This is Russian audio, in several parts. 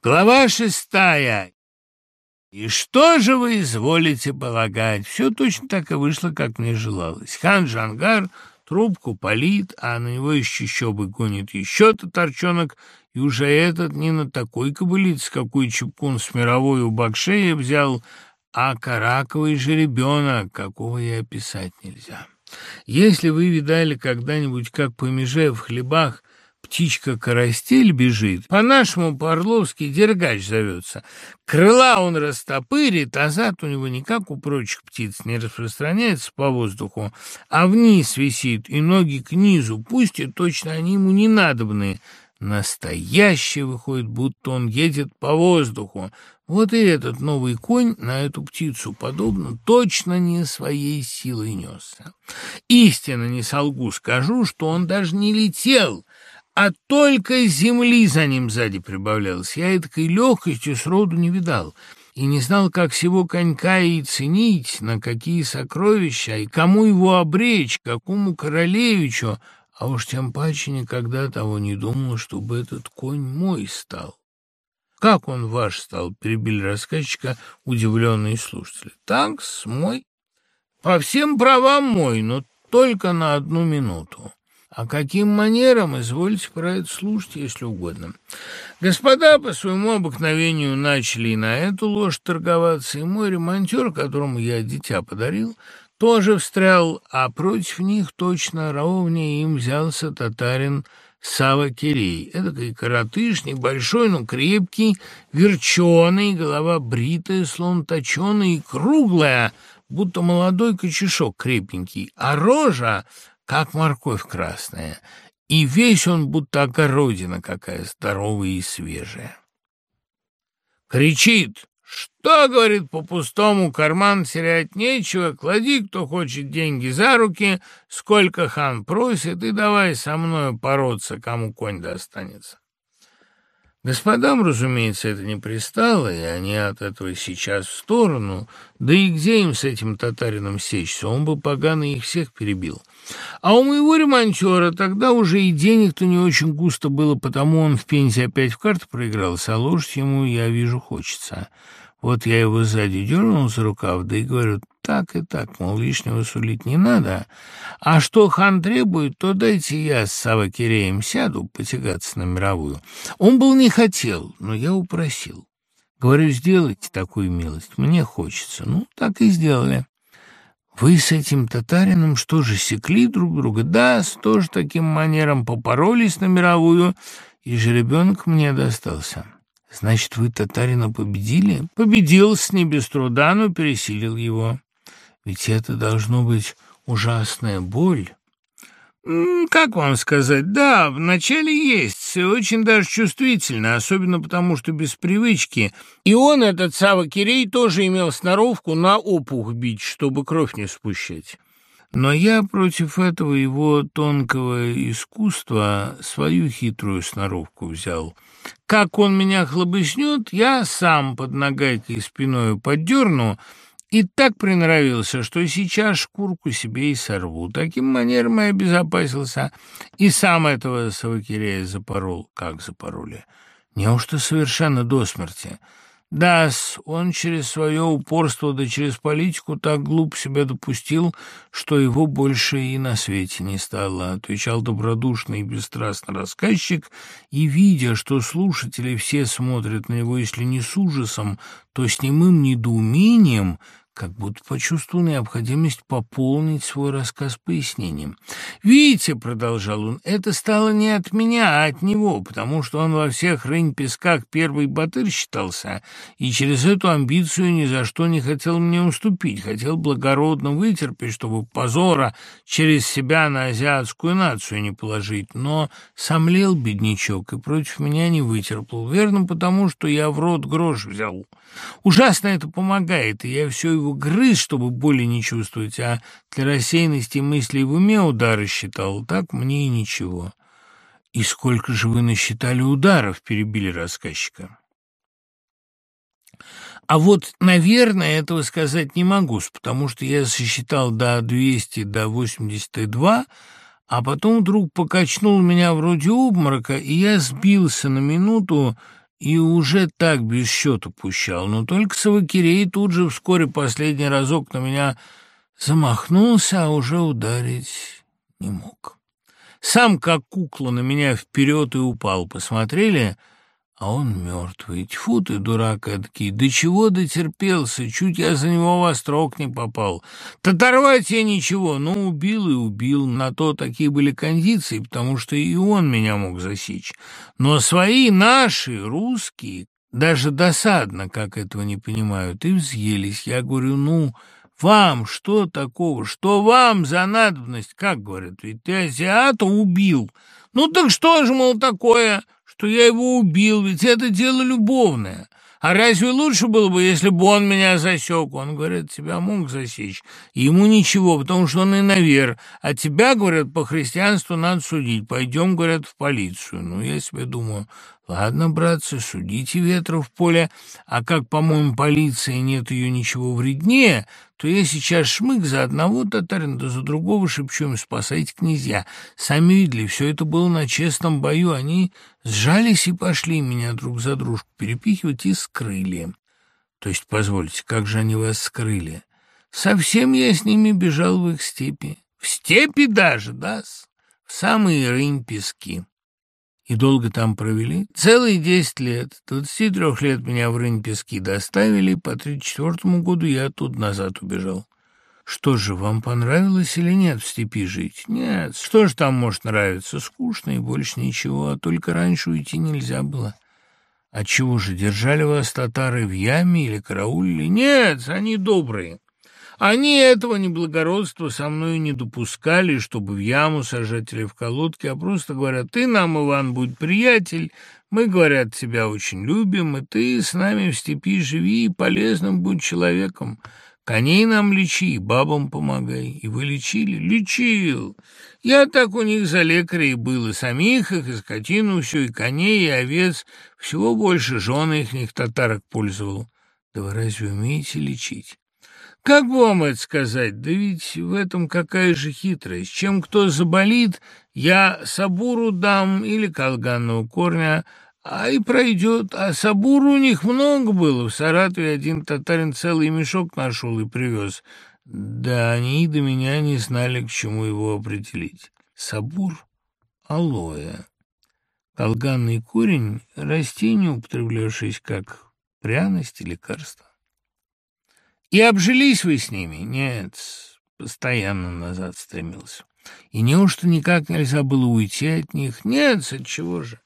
Глава шестая. И что же вы изволите полагать? Все точно так и вышло, как мне желалось. Хан Джангар трубку палит, а на него из чищобы гонит еще татарчонок, и уже этот не на такой кобылице, какой Чепкун с мировой у Бакшея взял, а караковый жеребенок, какого и описать нельзя. Если вы видали когда-нибудь, как по меже в хлебах птичка-карастель бежит, по-нашему по-орловски дергач зовется. Крыла он растопырит, а зад у него никак у прочих птиц не распространяется по воздуху, а вниз висит, и ноги к низу пустит, точно они ему не надобны. Настоящий выходит, будто он едет по воздуху. Вот и этот новый конь на эту птицу, подобно, точно не своей силой несся. Истинно не солгу, скажу, что он даже не летел, а только земли за ним сзади прибавлялось. Я этой легкостью сроду не видал и не знал, как всего конька и ценить, на какие сокровища, и кому его обречь, какому королевичу, а уж тем паче никогда того не думал, чтобы этот конь мой стал. «Как он ваш стал?» — перебили рассказчика удивленные слушатели. «Так, мой. По всем правам мой, но только на одну минуту. А каким манером, извольте про это слушать, если угодно. Господа по своему обыкновению начали и на эту ложь торговаться, и мой ремонтер, которому я дитя подарил, тоже встрял, а против них точно ровнее им взялся татарин Сава Кирей. Эдакий коротыш, небольшой, но крепкий, верченый, голова бритая, слон точеный круглая, будто молодой кочешок крепенький, а рожа как морковь красная, и весь он будто огородина какая здоровая и свежая. Кричит, что, говорит, по-пустому карман терять нечего, клади, кто хочет, деньги за руки, сколько хан просит, и давай со мною бороться, кому конь достанется. Господам, разумеется, это не пристало, и они от этого сейчас в сторону, да и где им с этим татарином сечься, он бы погано их всех перебил. А у моего ремонтера тогда уже и денег-то не очень густо было, потому он в пенсии опять в карты проигрался, а лошадь ему, я вижу, хочется. Вот я его сзади дернул за рукав, да и говорю, так и так, мол, лишнего сулить не надо. А что хан требует, то дайте я с Савакиреем сяду потягаться на мировую. Он был не хотел, но я упросил. Говорю, сделайте такую милость, мне хочется. Ну, так и сделали. Вы с этим татарином что же, секли друг друга? Да, с тоже таким манером попоролись на мировую, и жеребенок мне достался. Значит, вы татарина победили? Победил с не без труда, но пересилил его. Ведь это должно быть ужасная боль. Как вам сказать? Да, вначале есть, очень даже чувствительно, особенно потому, что без привычки. И он, этот Сава Кирей, тоже имел сноровку на опух бить, чтобы кровь не спущать. Но я против этого его тонкого искусства свою хитрую сноровку взял. Как он меня хлобыснет, я сам под нагайкой спиной поддерну, и так приноровился, что сейчас шкурку себе и сорву. Таким манером я обезопасился, и сам этого Савакирея запорол. Как запороли? Неужто совершенно до смерти?» Да, он через свое упорство да через политику так глуп себя допустил, что его больше и на свете не стало, отвечал добродушный и бесстрастный рассказчик, и, видя, что слушатели все смотрят на него, если не с ужасом, то с немым недоумением, как будто почувствовал необходимость пополнить свой рассказ пояснением. «Видите», — продолжал он, — «это стало не от меня, а от него, потому что он во всех рынь-песках первый батыр считался, и через эту амбицию ни за что не хотел мне уступить, хотел благородно вытерпеть, чтобы позора через себя на азиатскую нацию не положить, но сомлел беднячок и против меня не вытерпел, верно потому, что я в рот грош взял». Ужасно это помогает, и я все его грыз, чтобы боли не чувствовать, а для рассеянности мыслей в уме удары считал, так мне и ничего. «И сколько же вы насчитали ударов?» — перебили рассказчика. А вот, наверное, этого сказать не могу, потому что я сосчитал до 200, до 82, а потом вдруг покачнул меня вроде обморока, и я сбился на минуту, и уже так без счета пущал, но только Савакирей тут же вскоре последний разок на меня замахнулся, а уже ударить не мог. Сам, как кукла, на меня вперед и упал. Посмотрели — а он мертвый. Тьфу ты, дурак эдакий, до чего дотерпелся, чуть я за него во строк не попал. Татарвать я ничего, но убил и убил, на то такие были кондиции, потому что и он меня мог засечь. Но свои, наши, русские, даже досадно, как этого не понимают, и взъелись. Я говорю, ну... Вам что такого? Что вам за надобность? Как говорят, ведь ты азиата убил. Ну так что же, мол, такое? Что я его убил, ведь это дело любовное. А разве лучше было бы, если бы он меня засек? Он, говорит, тебя мог засечь. И ему ничего, потому что он инновер. А тебя, говорят, по христианству надо судить. Пойдем, говорят, в полицию. Ну, я себе думаю, ладно, братцы, судите ветра в поле. А как, по-моему, полиции нет ее ничего вреднее, то я сейчас шмык за одного татарина, да за другого шепчу им «спасайте князья». Сами видели, все это было на честном бою. Они сжались и пошли меня друг за дружку перепихивать и скрыли. То есть, позвольте, как же они вас скрыли? Совсем я с ними бежал в их степи. В степи даже, да В самые рынь пески. И долго там провели? Целые десять лет. Двадцати трех лет меня в Рынь-Пески доставили, по тридцать четвертому году я оттуда назад убежал. Что же, вам понравилось или нет в степи жить? Нет, что же там может нравиться? Скучно и больше ничего, а только раньше уйти нельзя было. А чего же, держали вас татары в яме или караулили? Нет, они добрые. Они этого неблагородства со мной не допускали, чтобы в яму сажать или в колодки, а просто говорят, ты нам, Иван, будь приятель, мы, говорят, тебя очень любим, и ты с нами в степи живи и полезным будь человеком. Коней нам лечи, бабам помогай. И вы лечили? Лечил. Я так у них за лекаря и был, и самих их, и скотину всю, и коней, и овец. Всего больше жены их них татарок пользовал. Да вы разве умеете лечить? Как вам это сказать? Да ведь в этом какая же хитрость. Чем кто заболит, я сабуру дам или колганного корня, а и пройдет. А сабуру у них много было. В Саратове один татарин целый мешок нашел и привез. Да они до меня не знали, к чему его определить. Сабур — алоэ. Колганный корень — растение, употреблявшееся как пряность и лекарство. И обжились вы с ними? Нет, постоянно назад стремился. И неужто никак нельзя было уйти от них? Нет, от чего же?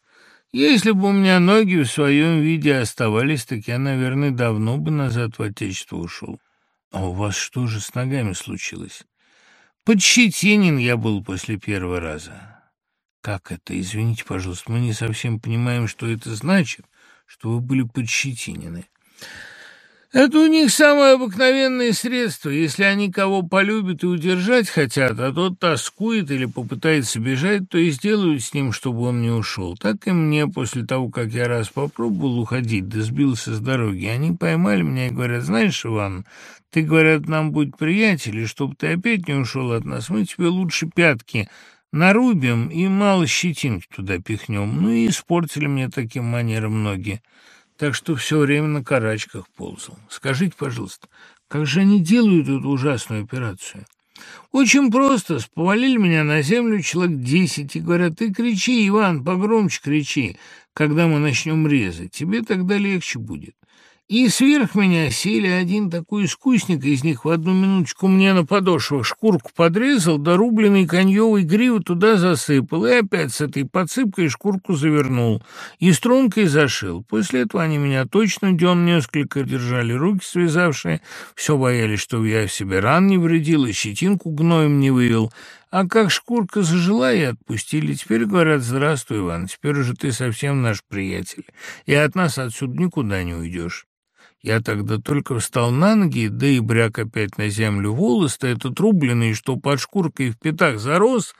Если бы у меня ноги в своем виде оставались, так я, наверное, давно бы назад в отечество ушел. А у вас что же с ногами случилось? Подщетинин я был после первого раза. Как это? Извините, пожалуйста, мы не совсем понимаем, что это значит, что вы были подщетинены. Это у них самое обыкновенное средство. Если они кого полюбят и удержать хотят, а тот тоскует или попытается бежать, то и сделают с ним, чтобы он не ушел. Так и мне после того, как я раз попробовал уходить, да сбился с дороги, они поймали меня и говорят, знаешь, Иван, ты, говорят, нам будь приятель, и чтобы ты опять не ушел от нас, мы тебе лучше пятки нарубим и мало щетинки туда пихнем. Ну и испортили мне таким манером ноги так что все время на карачках ползал. Скажите, пожалуйста, как же они делают эту ужасную операцию? Очень просто. Повалили меня на землю человек десять и говорят, ты кричи, Иван, погромче кричи, когда мы начнем резать. Тебе тогда легче будет. И сверх меня сели один такой искусник из них в одну минуточку мне на подошвах шкурку подрезал, дорубленный коньевой гривы туда засыпал, и опять с этой подсыпкой шкурку завернул, и стрункой зашил. После этого они меня точно дён несколько держали, руки связавшие, все боялись, что я в себе ран не вредил, и щетинку гноем не вывел, а как шкурка зажила и отпустили. Теперь говорят, здравствуй, Иван, теперь уже ты совсем наш приятель, и от нас отсюда никуда не уйдешь. Я тогда только встал на ноги, да и бряк опять на землю волос-то этот рубленый, что под шкуркой в пятах зарос,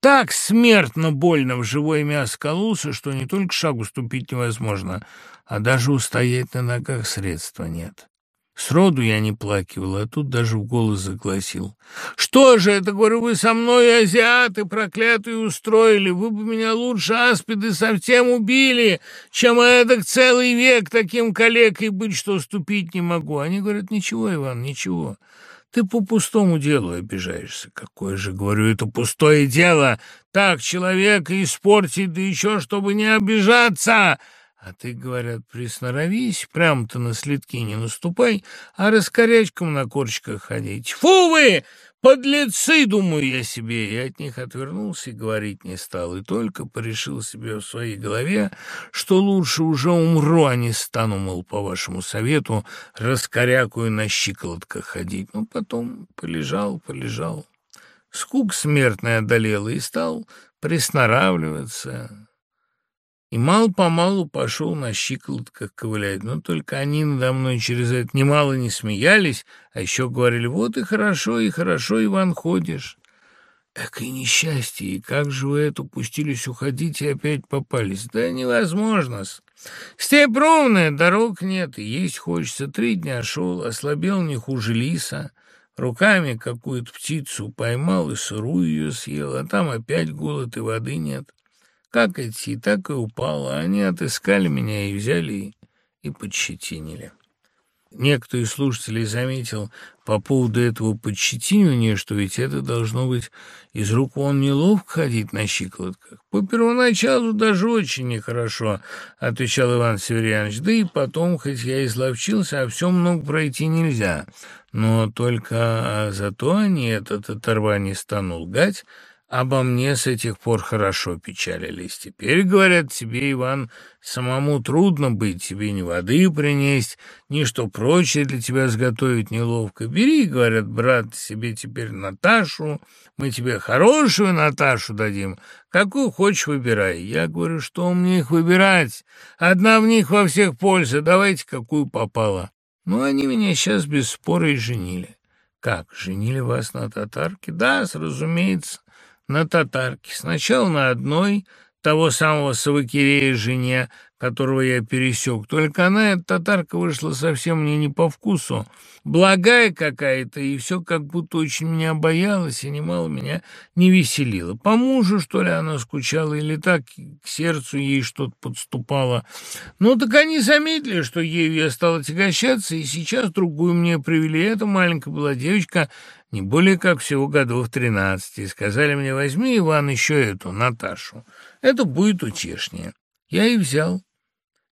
так смертно больно в живое мясо кололся, что не только шагу ступить невозможно, а даже устоять на ногах средства нет. Сроду я не плакивал, а тут даже в голос загласил. «Что же это, говорю, вы со мной, азиаты, проклятые, устроили? Вы бы меня лучше аспиды совсем убили, чем эдак целый век таким калекой быть, что ступить не могу». Они говорят, «Ничего, Иван, ничего». Ты по пустому делу обижаешься. Какое же, говорю, это пустое дело. Так человека испортить, да еще чтобы не обижаться. А ты, говорят, присноровись, прям-то на следки не наступай, а раскорячком на корчиках ходить. Фу вы! Подлецы, думаю я себе, и от них отвернулся и говорить не стал, и только порешил себе в своей голове, что лучше уже умру, а не стану, мол, по вашему совету, раскорякую на щиколотках ходить. Ну, потом полежал, полежал. Скук смертный одолел и стал присноравливаться, и мало-помалу пошел на щиколотках ковылять. Но только они надо мной через это немало не смеялись, а еще говорили, вот и хорошо, и хорошо, Иван, ходишь. Экое несчастье, и как же вы это пустились уходить и опять попались? Да невозможно-с. Степь ровная, дорог нет, и есть хочется. Три дня шел, ослабел не хуже лиса. Руками какую-то птицу поймал и сырую ее съел, а там опять голод и воды нет. Как идти, так и упала. Они отыскали меня и взяли и подщетинили. Некто из слушателей заметил по поводу этого подщетинивания, что ведь это должно быть из рук вон неловко ходить на щиколотках. По первоначалу даже очень нехорошо, — отвечал Иван Северянович, — да и потом, хоть я изловчился, а все много пройти нельзя. Но только а зато они этот оторва не стану лгать, обо мне с этих пор хорошо печалились. Теперь, говорят, тебе, Иван, самому трудно быть, тебе ни воды принесть, ни что прочее для тебя сготовить неловко. Бери, говорят, брат, себе теперь Наташу, мы тебе хорошую Наташу дадим, какую хочешь выбирай. Я говорю, что мне их выбирать? Одна в них во всех польза, давайте какую попало. Ну, они меня сейчас без спора и женили. Как, женили вас на татарке? Да, разумеется на татарке. Сначала на одной, того самого Савакирея жене, которого я пересек. Только она, эта татарка, вышла совсем мне не по вкусу. Благая какая-то, и все как будто очень меня боялась и немало меня не веселила. По мужу, что ли, она скучала, или так к сердцу ей что-то подступало. Ну, так они заметили, что ею я стала тягощаться, и сейчас другую мне привели. Эта маленькая была девочка, не более как всего годов тринадцати. Сказали мне, возьми, Иван, еще эту, Наташу. Это будет утешнее. Я и взял.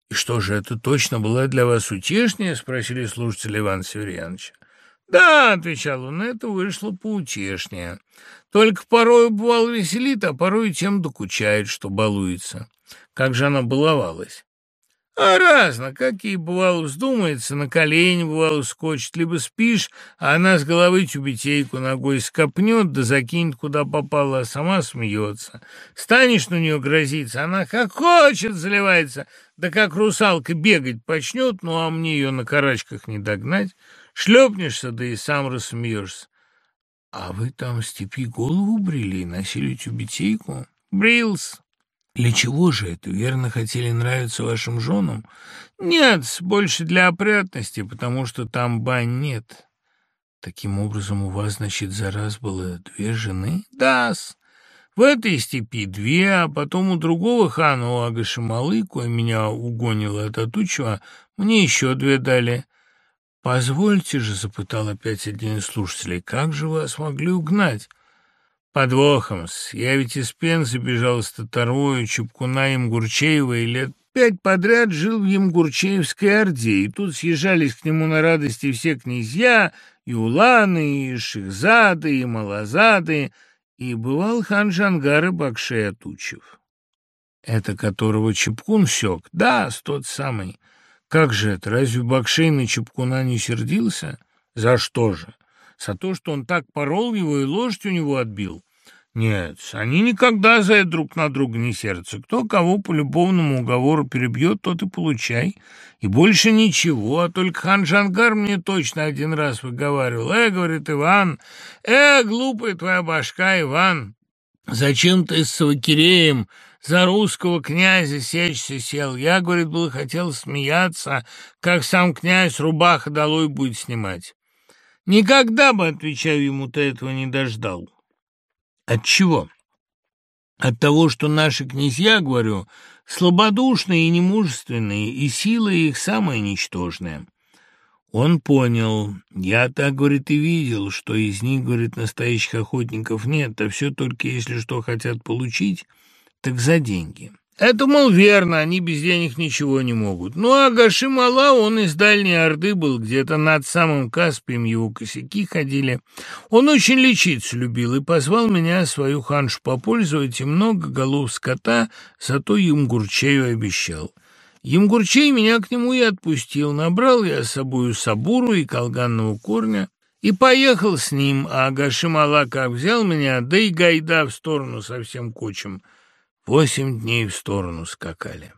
«И что же, это точно была для вас утешнее?» — спросили слушатели Ивана Северьяновича. «Да», — отвечал он, — «это вышло поутешнее. Только порой бывало веселит, а порой тем докучает, что балуется. Как же она баловалась?» А разно, какие бывало вздумается, на колени бывало скочит, либо спишь, а она с головы тюбетейку ногой скопнет, да закинет куда попало, а сама смеется. Станешь на нее грозиться, она как хочет заливается, да как русалка бегать почнет, ну а мне ее на карачках не догнать. Шлепнешься, да и сам рассмеешься. А вы там в степи голову брили и носили тюбетейку? Брился. Для чего же это? Верно, хотели нравиться вашим женам? Нет, больше для опрятности, потому что там бань нет. Таким образом, у вас, значит, за раз было две жены? Да-с. В этой степи две, а потом у другого хана, у Агашималы, кое меня угонило от Атучева, мне еще две дали. «Позвольте же», — запытал опять один из слушателей, — «как же вас могли угнать?» Подвохом-с. Я ведь из Пензы бежал с Татарвою, Чупкуна, Имгурчеева и лет пять подряд жил в Емгурчеевской Орде, и тут съезжались к нему на радости все князья, и Уланы, и Шихзады, и Малазады, и бывал хан Жангар и Бакшей Атучев. Это которого Чепкун сёк? Да, тот самый. Как же это, разве Бакшей на Чепкуна не сердился? За что же? За то, что он так порол его и лошадь у него отбил? Нет, они никогда за это друг на друга не сердятся. Кто кого по любовному уговору перебьет, тот и получай. И больше ничего, а только хан Жангар мне точно один раз выговаривал. «Э, — говорит Иван, — э, глупая твоя башка, Иван, зачем ты с Савакиреем за русского князя сечься сел. Я, говорит, было хотел смеяться, как сам князь рубаха долой будет снимать. Никогда бы, отвечаю ему, ты этого не дождал. От чего? От того, что наши князья, говорю, слабодушные и немужественные, и сила их самая ничтожная. Он понял. Я так, говорит, и видел, что из них, говорит, настоящих охотников нет, а все только если что хотят получить, так за деньги. Это, мол, верно, они без денег ничего не могут. Ну, а Гашимала, он из Дальней Орды был, где-то над самым Каспием его косяки ходили. Он очень лечиться любил и позвал меня свою ханшу попользовать, и много голов скота, зато Ямгурчею обещал. Ямгурчей меня к нему и отпустил. Набрал я с собою сабуру и колганного корня и поехал с ним, а Гашимала как взял меня, да и гайда в сторону совсем кочем. Восемь дней в сторону скакали.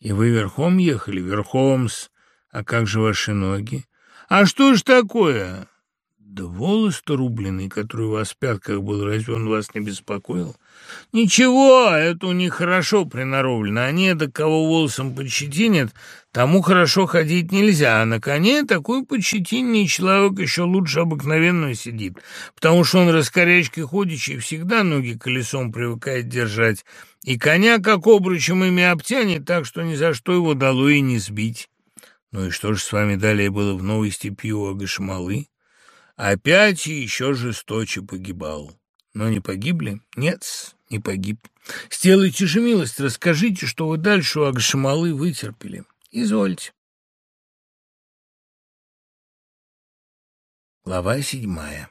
И вы верхом ехали? Верхом-с. А как же ваши ноги? А что ж такое? Да волос-то рубленый, который у вас в пятках был, разве он вас не беспокоил? Ничего, это у них хорошо приноровлено. Они до кого волосом подщетинят, тому хорошо ходить нельзя, а на коне такой подщетинный человек еще лучше обыкновенного сидит, потому что он раскорячкой ходячий всегда ноги колесом привыкает держать, и коня как обручем ими обтянет, так что ни за что его дало и не сбить. Ну и что же с вами далее было в новой степи у Агашмалы? Опять и еще жесточе погибал. Но не погибли? Нет, не погиб. Сделайте же милость, расскажите, что вы дальше у Агшамалы вытерпели. Извольте. Глава седьмая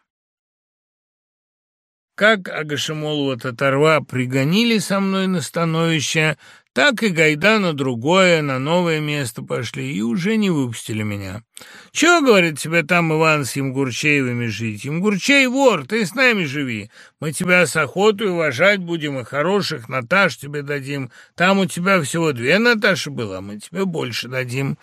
Как Агашемолова татарва пригонили со мной на становище, так и Гайда на другое, на новое место пошли и уже не выпустили меня. «Чего, — говорит, — тебе там, Иван, с Емгурчеевыми жить? Емгурчей вор, ты с нами живи. Мы тебя с охотой уважать будем и хороших Наташ тебе дадим. Там у тебя всего две Наташи было, а мы тебе больше дадим».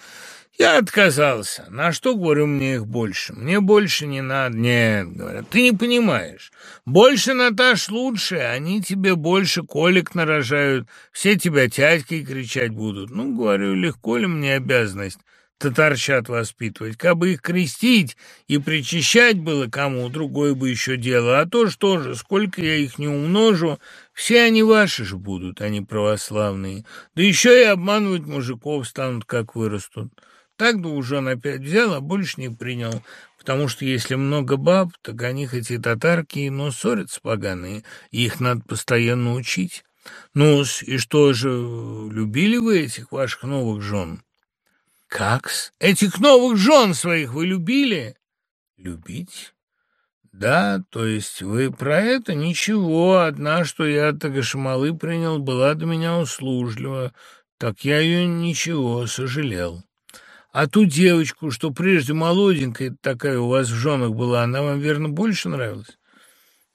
Я отказался. На что, говорю, мне их больше? Мне больше не надо. Нет, говорят, ты не понимаешь. Больше, Наташ, лучше. Они тебе больше колик нарожают. Все тебя тятькой кричать будут. Ну, говорю, легко ли мне обязанность татарчат воспитывать? Кабы их крестить и причащать было кому, другое бы еще дело. А то что же, сколько я их не умножу, все они ваши же будут, они православные. Да еще и обманывать мужиков станут, как вырастут. Так он опять взял, а больше не принял, потому что если много баб, так они хоть и татарки, но ссорятся поганые, и их надо постоянно учить. ну и что же, любили вы этих ваших новых жен? Как-с? Этих новых жен своих вы любили? Любить? Да, то есть вы про это? Ничего, одна, что я от Тагашмалы принял, была до меня услужлива, так я ее ничего, сожалел. А ту девочку, что прежде молоденькая такая у вас в женах была, она вам, верно, больше нравилась?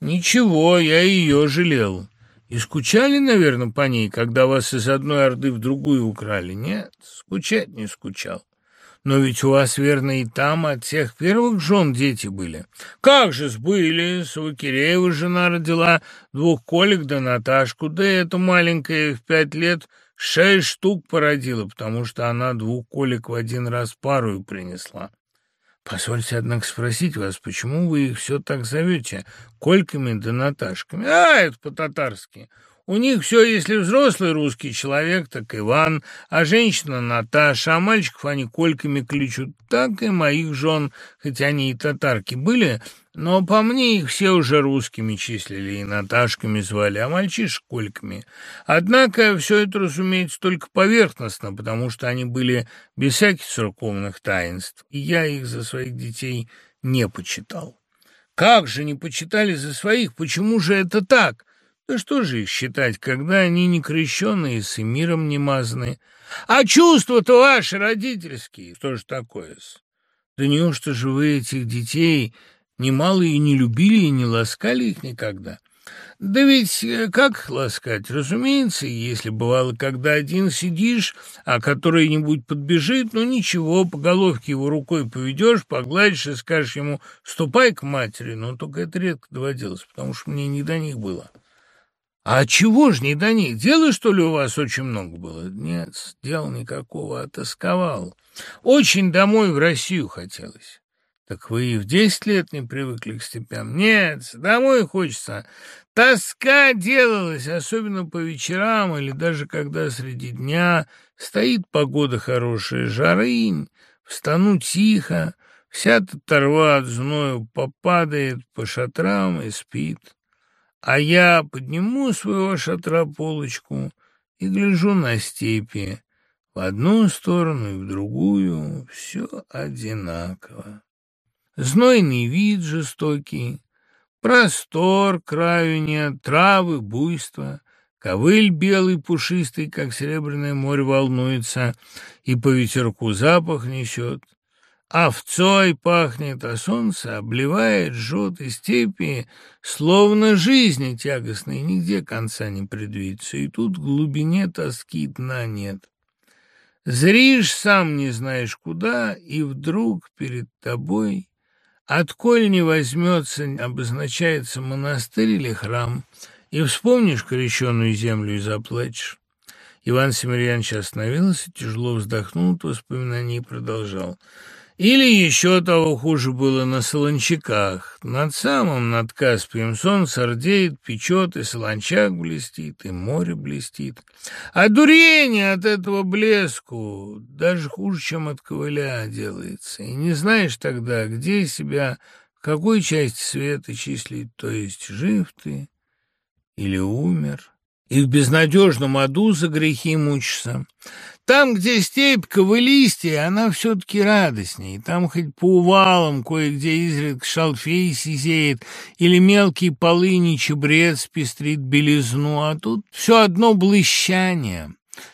Ничего, я ее жалел. И скучали, наверное, по ней, когда вас из одной орды в другую украли? Нет, скучать не скучал. Но ведь у вас, верно, и там от всех первых жен дети были. Как же сбыли, Савакиреева жена родила двух колик да Наташку, да эта маленькая в пять лет Шесть штук породила, потому что она двух колик в один раз пару принесла. Позвольте, однако, спросить вас, почему вы их все так зовете? Кольками да Наташками? А, это по-татарски. У них все, если взрослый русский человек, так Иван, а женщина Наташа, а мальчиков они кольками кличут. Так и моих жен, хоть они и татарки были, но по мне их все уже русскими числили и Наташками звали, а мальчишек кольками. Однако все это, разумеется, только поверхностно, потому что они были без всяких церковных таинств, и я их за своих детей не почитал. Как же не почитали за своих? Почему же это так? Да что же их считать, когда они не крещеные, с миром не мазаны? А чувства-то ваши родительские, что же такое-с? Да неужто же вы этих детей немало и не любили, и не ласкали их никогда? Да ведь э, как ласкать? Разумеется, если бывало, когда один сидишь, а который-нибудь подбежит, ну ничего, по головке его рукой поведешь, погладишь и скажешь ему «ступай к матери», но только это редко доводилось, потому что мне не до них было. А чего ж не до них? Дела, что ли, у вас очень много было? Нет, дела никакого, отосковал. Очень домой в Россию хотелось. Так вы и в десять лет не привыкли к степям? Нет, домой хочется. Тоска делалась, особенно по вечерам или даже когда среди дня стоит погода хорошая, жарынь, встану тихо, вся татарва от зною попадает по шатрам и спит. А я подниму своего шатра полочку и гляжу на степи. В одну сторону и в другую все одинаково. Знойный вид жестокий, простор, краю нет, травы, буйство, ковыль белый пушистый, как серебряное море волнуется, и по ветерку запах несет. Овцой пахнет, а солнце обливает, жжет и степи, словно жизни тягостной, нигде конца не предвидится, и тут в глубине тоски дна нет. Зришь, сам не знаешь куда, и вдруг перед тобой, отколь не возьмется, обозначается монастырь или храм, и вспомнишь крещенную землю и заплачешь. Иван Семерьянович остановился, тяжело вздохнул от воспоминаний и продолжал — или еще того хуже было на Солончаках. Над самым, над Каспием солнце рдеет, печет, и Солончак блестит, и море блестит. А дурение от этого блеску даже хуже, чем от ковыля делается. И не знаешь тогда, где себя, в какой части света числить, то есть жив ты или умер, и в безнадежном аду за грехи мучишься. Там, где степь ковылистее, она все-таки радостней. Там хоть по увалам кое-где изредка шалфей сизеет или мелкий полыни чебрец пестрит белизну, а тут все одно блыщание.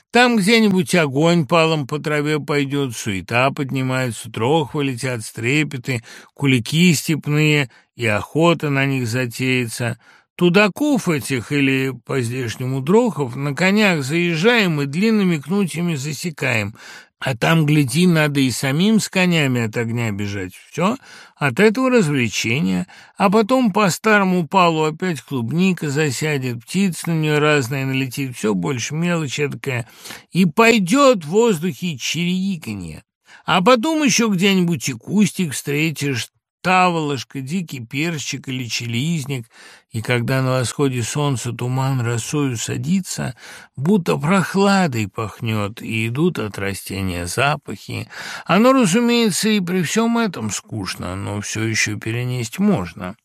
Там где-нибудь огонь палом по траве пойдет, суета поднимается, трохвы летят, стрепеты, кулики степные, и охота на них затеется — Тудаков этих, или по-здешнему дрохов, на конях заезжаем и длинными кнутьями засекаем, а там, гляди, надо и самим с конями от огня бежать. Все, от этого развлечения. А потом по старому палу опять клубника засядет, птиц на нее разная налетит, все больше мелочь такая. И пойдет в воздухе чириканье. А потом еще где-нибудь и кустик встретишь, таволошка, дикий перчик или челизник, и когда на восходе солнца туман росою садится, будто прохладой пахнет, и идут от растения запахи. Оно, разумеется, и при всем этом скучно, но все еще перенести можно.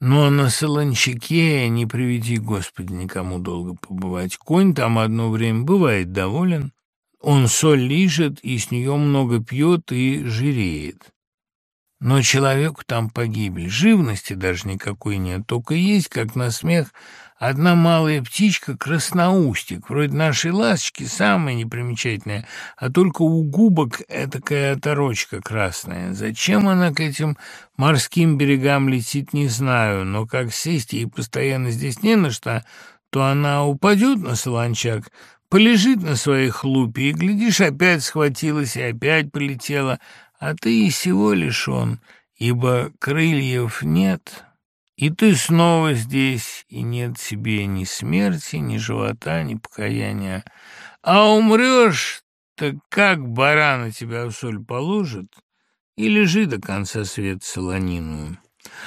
Но на Солончаке, не приведи, Господи, никому долго побывать. Конь там одно время бывает доволен, он соль лижет и с нее много пьет и жиреет. Но человеку там погибель, живности даже никакой нет, только есть, как на смех, одна малая птичка, красноустик, вроде нашей ласточки, самая непримечательная, а только у губок этакая оторочка красная. Зачем она к этим морским берегам летит, не знаю, но как сесть ей постоянно здесь не на что, то она упадет на солончак, полежит на своей хлупе и, глядишь, опять схватилась и опять полетела, а ты и всего лишен, ибо крыльев нет, и ты снова здесь, и нет себе ни смерти, ни живота, ни покаяния. А умрешь, так как барана тебя в соль положит, и лежи до конца света солониную.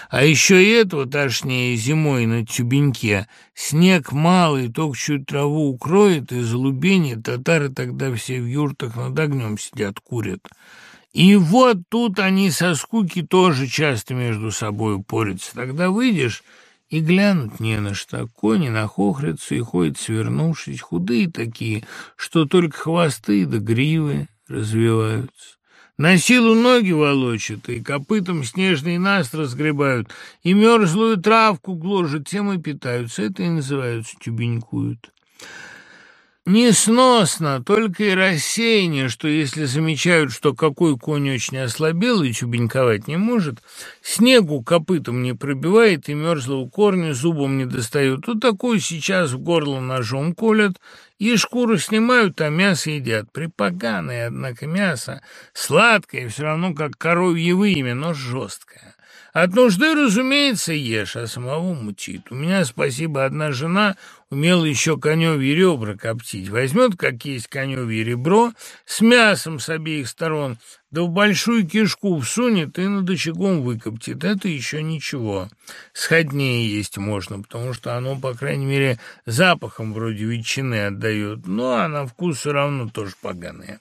А еще и этого, точнее, зимой на тюбеньке, снег малый, только чуть траву укроет, и залубени татары тогда все в юртах над огнем сидят, курят. И вот тут они со скуки тоже часто между собой порятся. Тогда выйдешь и глянуть не на что. Кони нахохрятся и ходят свернувшись, худые такие, что только хвосты да гривы развиваются. На силу ноги волочат, и копытом снежный наст разгребают, и мерзлую травку гложат, тем и питаются. Это и называются тюбенькуют. Несносно, только и рассеяние, что если замечают, что какой конь очень ослабел и чубеньковать не может, снегу копытом не пробивает и мерзлого корня зубом не достают, то такой сейчас в горло ножом колят и шкуру снимают, а мясо едят. Припоганое, однако, мясо, сладкое, все равно как коровье вымя, но жесткое. От нужды, разумеется, ешь, а самого мутит. У меня, спасибо, одна жена умела еще коневьи ребра коптить. Возьмет, как есть коневье ребро, с мясом с обеих сторон, да в большую кишку всунет и над очагом выкоптит. Это еще ничего. Сходнее есть можно, потому что оно, по крайней мере, запахом вроде ветчины отдает, но а на вкус все равно тоже поганое.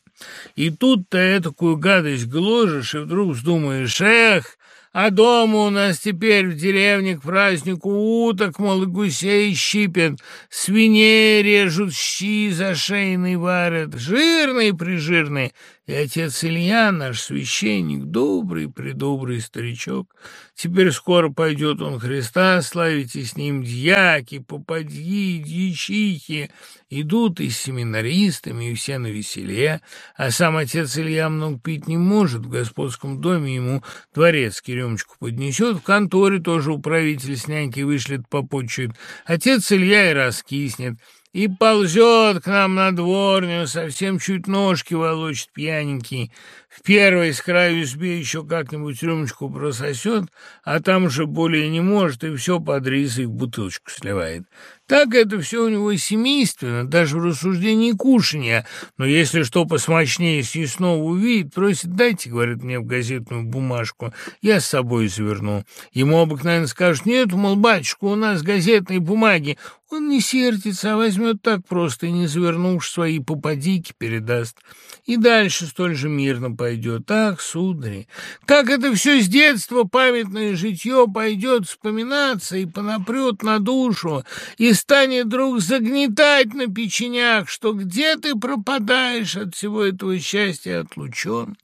И тут-то этакую гадость гложешь, и вдруг вздумаешь, эх, а дома у нас теперь в деревне к празднику уток, мол, гусей щипят, свиней режут, щи зашейные варят, жирные-прижирные, и отец Илья, наш священник, добрый-предобрый старичок, теперь скоро пойдет он Христа славить, и с ним дьяки, попадьи, дьячихи, идут и с семинаристами, и все на веселе, а сам отец Илья много пить не может, в господском доме ему дворецкий рюмочку поднесет, в конторе тоже управитель с нянькой вышлет попотчует, отец Илья и раскиснет, и ползет к нам на дворню, совсем чуть ножки волочит пьяненький. В первой с краю избе еще как-нибудь рюмочку прососет, а там уже более не может, и все под рис и в бутылочку сливает. Так это все у него семейственно, даже в рассуждении кушания. Но если что посмочнее съестного увидит, просит, дайте, говорит мне, в газетную бумажку, я с собой заверну. Ему обыкновенно скажут, нет, мол, батюшка, у нас газетной бумаги. Он не сердится, а возьмет так просто и, не завернувши свои попадики, передаст. И дальше столь же мирно пойдет. Ах, судари, как это все с детства памятное житье пойдет вспоминаться и понапрет на душу, и станет вдруг загнетать на печенях, что где ты пропадаешь от всего этого счастья отлучен,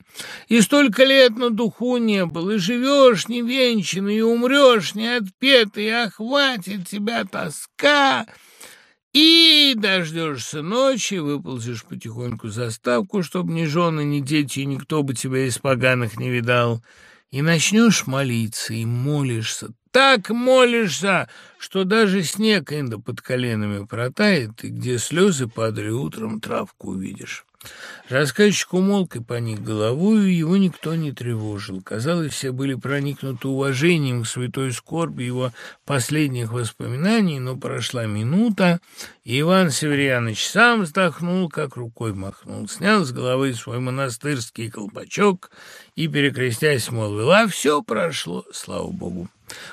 и столько лет на духу не был, и живешь невенчанный, и умрешь не отпетый, и охватит тебя тоска, и дождешься ночи, выползешь потихоньку за ставку, чтобы ни жены, ни дети, никто бы тебя из поганых не видал, и начнешь молиться, и молишься, так молишься, что даже снег инда под коленами протает, и где слезы падали утром, травку увидишь. Рассказчик умолк и поник головою, его никто не тревожил. Казалось, все были проникнуты уважением к святой скорби его последних воспоминаний, но прошла минута, и Иван Северьяныч сам вздохнул, как рукой махнул, снял с головы свой монастырский колпачок и, перекрестясь, молвил, а все прошло, слава богу.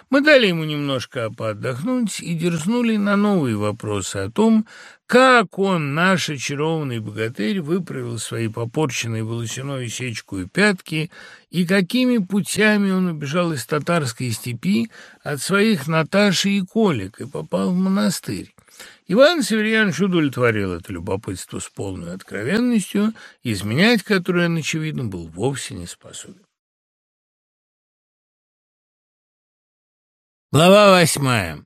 Мы дали ему немножко поотдохнуть и дерзнули на новые вопросы о том, как он, наш очарованный богатырь, выправил свои попорченные волосяной сечку и пятки, и какими путями он убежал из татарской степи от своих Наташи и Колик и попал в монастырь. Иван Северьянович удовлетворил это любопытство с полной откровенностью, изменять которое он, очевидно, был вовсе не способен. Глава восьмая.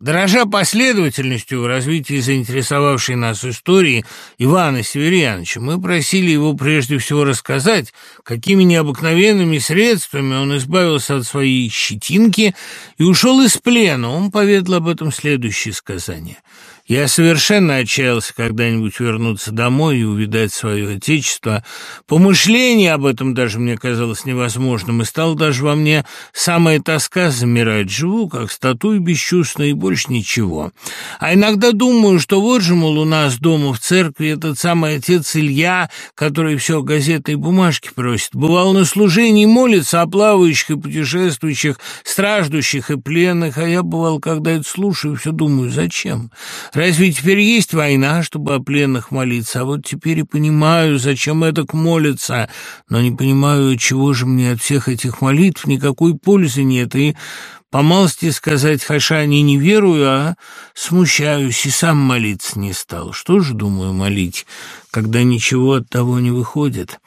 Дорожа последовательностью в развитии заинтересовавшей нас истории Ивана Северьяновича, мы просили его прежде всего рассказать, какими необыкновенными средствами он избавился от своей щетинки и ушел из плена. Он поведал об этом следующее сказание – я совершенно отчаялся когда-нибудь вернуться домой и увидать свое отечество. Помышление об этом даже мне казалось невозможным, и стал даже во мне самая тоска замирать. Живу, как статуя бесчувственная, и больше ничего. А иногда думаю, что вот же, мол, у нас дома в церкви этот самый отец Илья, который все газетной бумажки просит, бывал на служении молится о плавающих и путешествующих, страждущих и пленных, а я бывал, когда это слушаю, все думаю, зачем? Разве теперь есть война, чтобы о пленных молиться? А вот теперь и понимаю, зачем это молиться, но не понимаю, чего же мне от всех этих молитв никакой пользы нет, и по малости сказать, хаша не не верую, а смущаюсь и сам молиться не стал. Что же, думаю, молить, когда ничего от того не выходит?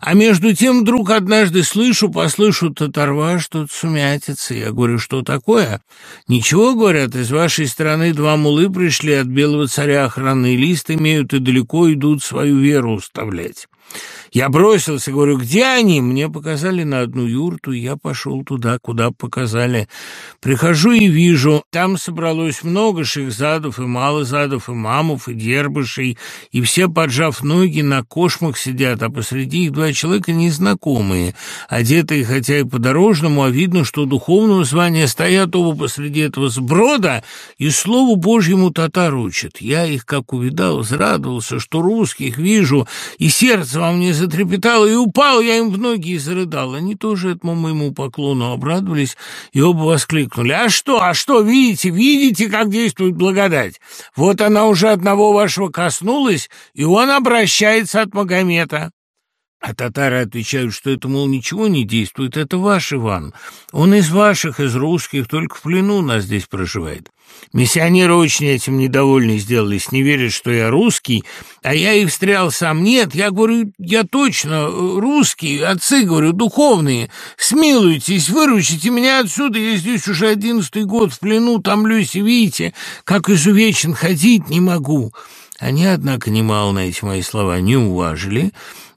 А между тем вдруг однажды слышу, послышу татарва, что-то сумятится. Я говорю, что такое? Ничего, говорят, из вашей страны два мулы пришли от белого царя охранный лист имеют и далеко идут свою веру уставлять. Я бросился, говорю, где они? Мне показали на одну юрту, я пошел туда, куда показали. Прихожу и вижу, там собралось много шихзадов и малозадов, и мамов, и дербышей, и все, поджав ноги, на кошмах сидят, а посреди их два человека незнакомые, одетые хотя и по-дорожному, а видно, что духовного звания стоят оба посреди этого сброда, и слову Божьему татар учат. Я их, как увидал, возрадовался, что русских вижу, и сердце во мне затрепетало, и упал я им в ноги и зарыдал. Они тоже этому моему поклону обрадовались и оба воскликнули. «А что, а что, видите, видите, как действует благодать? Вот она уже одного вашего коснулась, и он обращается от Магомета». А татары отвечают, что это, мол, ничего не действует, это ваш Иван. Он из ваших, из русских, только в плену у нас здесь проживает. Миссионеры очень этим недовольны сделались, не верят, что я русский, а я и встрял сам. Нет, я говорю, я точно русский, отцы, говорю, духовные. Смилуйтесь, выручите меня отсюда, я здесь уже одиннадцатый год в плену, томлюсь, видите, как изувечен, ходить не могу». Они, однако, немало на эти мои слова не уважили,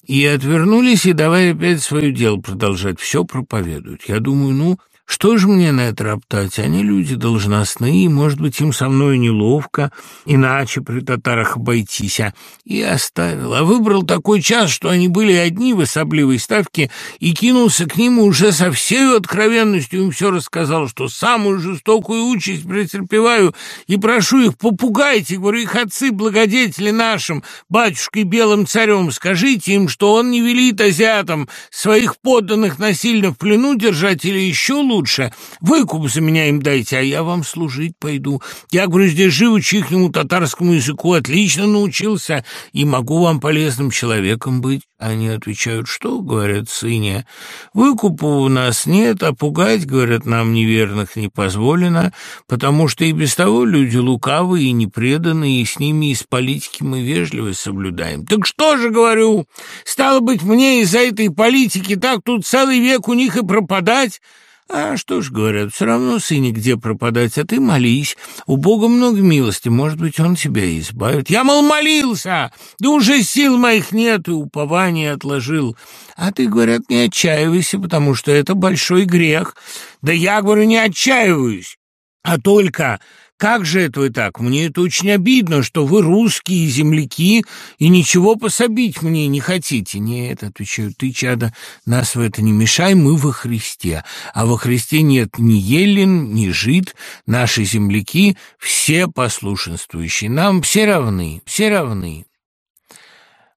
и отвернулись, и давай опять свое дело продолжать, все проповедуют. Я думаю, ну, что же мне на это роптать? Они люди должностные, может быть, им со мной неловко, иначе при татарах обойтись, а и оставил. А выбрал такой час, что они были одни в особливой ставке, и кинулся к ним уже со всей откровенностью им все рассказал, что самую жестокую участь претерпеваю, и прошу их, попугайте, говорю, их отцы, благодетели нашим, батюшкой белым царем, скажите им, что он не велит азиатам своих подданных насильно в плену держать или еще лучше, лучше. Выкуп за меня им дайте, а я вам служить пойду. Я, говорю, здесь живучи ихнему татарскому языку, отлично научился и могу вам полезным человеком быть. Они отвечают, что, говорят, сыне, выкупа у нас нет, а пугать, говорят, нам неверных не позволено, потому что и без того люди лукавые и непреданные, и с ними из политики мы вежливость соблюдаем. Так что же, говорю, стало быть, мне из-за этой политики так тут целый век у них и пропадать?» А что ж, говорят, все равно, сыне, где пропадать, а ты молись. У Бога много милости, может быть, он тебя избавит. Я, мол, молился, да уже сил моих нет, и упование отложил. А ты, говорят, не отчаивайся, потому что это большой грех. Да я, говорю, не отчаиваюсь, а только как же это вы так? Мне это очень обидно, что вы русские земляки и ничего пособить мне не хотите. Нет, отвечаю, ты, чада, нас в это не мешай, мы во Христе. А во Христе нет ни еллин, ни жид, наши земляки все послушенствующие. Нам все равны, все равны.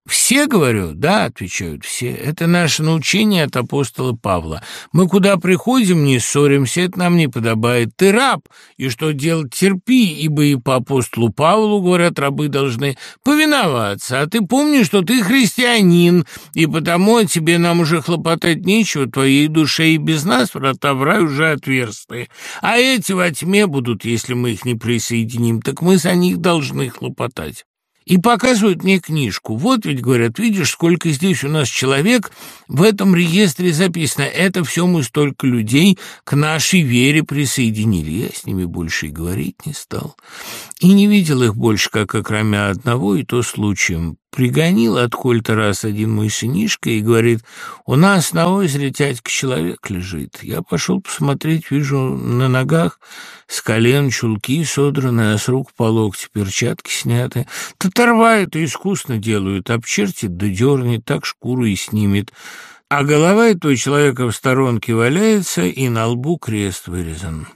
«Все, говорю?» «Да», — отвечают все. «Это наше научение от апостола Павла. Мы куда приходим, не ссоримся, это нам не подобает. Ты раб, и что делать, терпи, ибо и по апостолу Павлу, говорят, рабы должны повиноваться. А ты помни, что ты христианин, и потому тебе нам уже хлопотать нечего, твоей душе и без нас врата в рай уже отверстые. А эти во тьме будут, если мы их не присоединим, так мы за них должны хлопотать» и показывают мне книжку. Вот ведь, говорят, видишь, сколько здесь у нас человек, в этом реестре записано. Это все мы столько людей к нашей вере присоединили. Я с ними больше и говорить не стал. И не видел их больше, как окромя одного, и то случаем. Пригонил отколь-то раз один мой сынишка и говорит, у нас на озере тятька человек лежит. Я пошел посмотреть, вижу на ногах с колен чулки содранные, а с рук по локти перчатки сняты. Татарва это искусно делают, обчертит да дернет, так шкуру и снимет. А голова этого человека в сторонке валяется, и на лбу крест вырезан.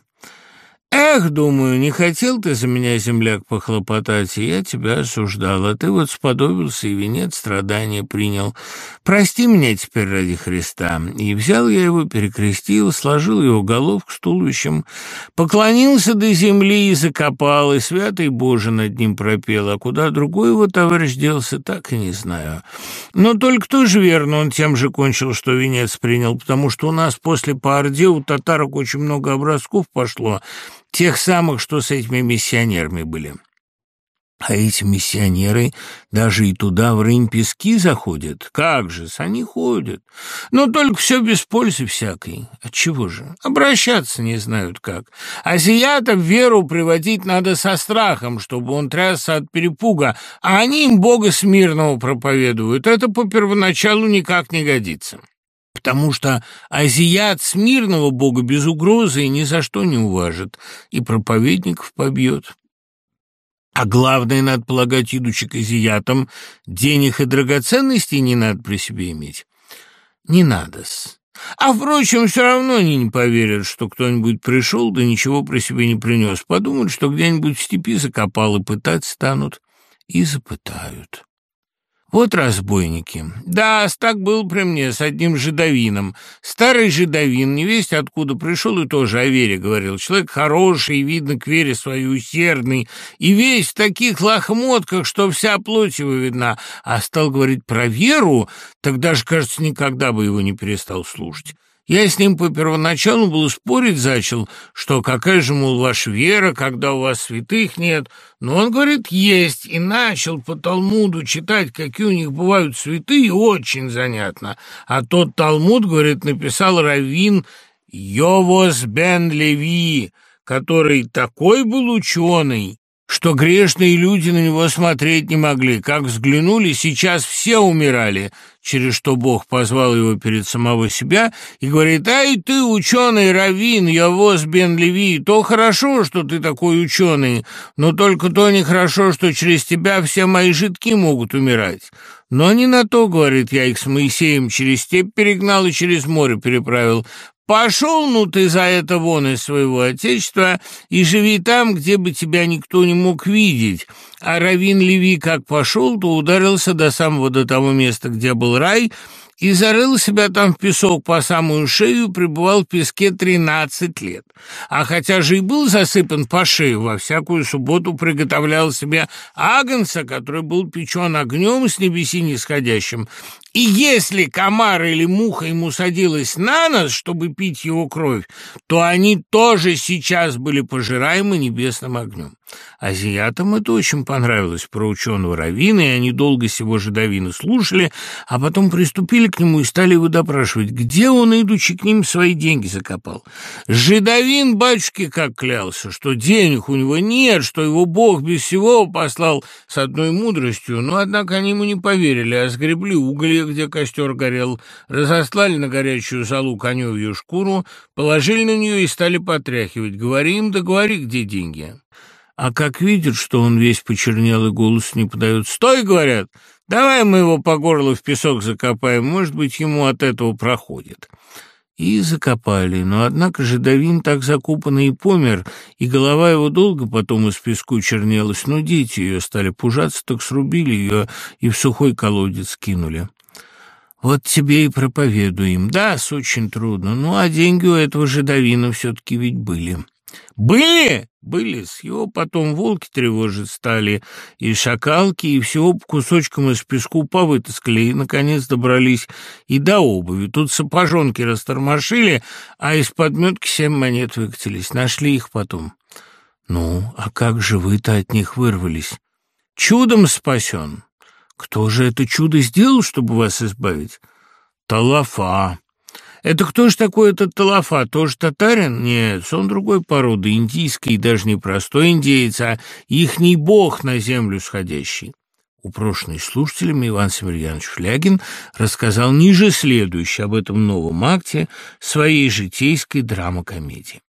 Эх, думаю, не хотел ты за меня, земляк, похлопотать, и я тебя осуждал, а ты вот сподобился и венец страдания принял. Прости меня теперь ради Христа. И взял я его, перекрестил, сложил его головку с туловищем, поклонился до земли и закопал, и святый Боже над ним пропел, а куда другой его товарищ делся, так и не знаю. Но только тоже верно, он тем же кончил, что венец принял, потому что у нас после по Орде у татарок очень много образков пошло, тех самых, что с этими миссионерами были. А эти миссионеры даже и туда в Рынь-Пески заходят. Как же, они ходят. Но только все без пользы всякой. Отчего же? Обращаться не знают как. Азиатов веру приводить надо со страхом, чтобы он трясся от перепуга, а они им Бога смирного проповедуют. Это по первоначалу никак не годится потому что азиат смирного бога без угрозы ни за что не уважит, и проповедников побьет. А главное, надо полагать, идучи к азиатам, денег и драгоценностей не надо при себе иметь. Не надо-с. А, впрочем, все равно они не поверят, что кто-нибудь пришел, да ничего при себе не принес. Подумают, что где-нибудь в степи закопал и пытать станут. И запытают. Вот разбойники. Да, так был при мне с одним жидовином. Старый жидовин, не весть откуда пришел и тоже о вере говорил. Человек хороший, видно, к вере свою усердный, и весь в таких лохмотках, что вся плоть его видна. А стал говорить про веру, тогда же, кажется, никогда бы его не перестал слушать. Я с ним по первоначалу был спорить зачал, что какая же, мол, ваша вера, когда у вас святых нет. Но он говорит, есть, и начал по Талмуду читать, какие у них бывают святые, очень занятно. А тот Талмуд, говорит, написал Равин Йовос бен Леви, который такой был ученый, что грешные люди на него смотреть не могли. Как взглянули, сейчас все умирали, через что Бог позвал его перед самого себя и говорит, «Ай ты, ученый Равин, Явоз бен Леви, то хорошо, что ты такой ученый, но только то нехорошо, что через тебя все мои жидки могут умирать». Но не на то, говорит, я их с Моисеем через степь перегнал и через море переправил. Пошел, ну ты за это вон из своего отечества и живи там, где бы тебя никто не мог видеть. А Равин Леви как пошел, то ударился до самого до того места, где был рай, и зарыл себя там в песок по самую шею, пребывал в песке тринадцать лет. А хотя же и был засыпан по шею, во всякую субботу приготовлял себе агнца, который был печен огнем с небеси нисходящим, и если комар или муха ему садилась на нос, чтобы пить его кровь, то они тоже сейчас были пожираемы небесным огнем. Азиатам это очень понравилось про ученого Равина, и они долго сего жидовина слушали, а потом приступили к нему и стали его допрашивать, где он, идучи к ним, свои деньги закопал. Жидовин, батюшки, как клялся, что денег у него нет, что его Бог без всего послал с одной мудростью, но, однако, они ему не поверили, а сгребли уголья, где костер горел, разослали на горячую залу коневью шкуру, положили на нее и стали потряхивать. Говори им, да говори, где деньги. А как видят, что он весь почернел и голос не подает, «Стой!» — говорят, «давай мы его по горло в песок закопаем, может быть, ему от этого проходит». И закопали, но однако же Давин так закопанный и помер, и голова его долго потом из песку чернелась, но дети ее стали пужаться, так срубили ее и в сухой колодец кинули. Вот тебе и проповедуем. Да, с очень трудно, ну а деньги у этого же Давина все-таки ведь были». «Были?» Были, с его потом волки тревожить стали, и шакалки, и всего по кусочкам из песку повытаскали, и, наконец, добрались и до обуви. Тут сапожонки растормошили, а из подметки семь монет выкатились. Нашли их потом. Ну, а как же вы-то от них вырвались? Чудом спасен. Кто же это чудо сделал, чтобы вас избавить? Талафа. Это кто ж такой этот Талафа? Тоже татарин? Нет, он другой породы, индийский, даже не простой индеец, а ихний бог на землю сходящий. Упрошенный слушателями Иван Семельянович Флягин рассказал ниже следующее об этом новом акте своей житейской драмы-комедии.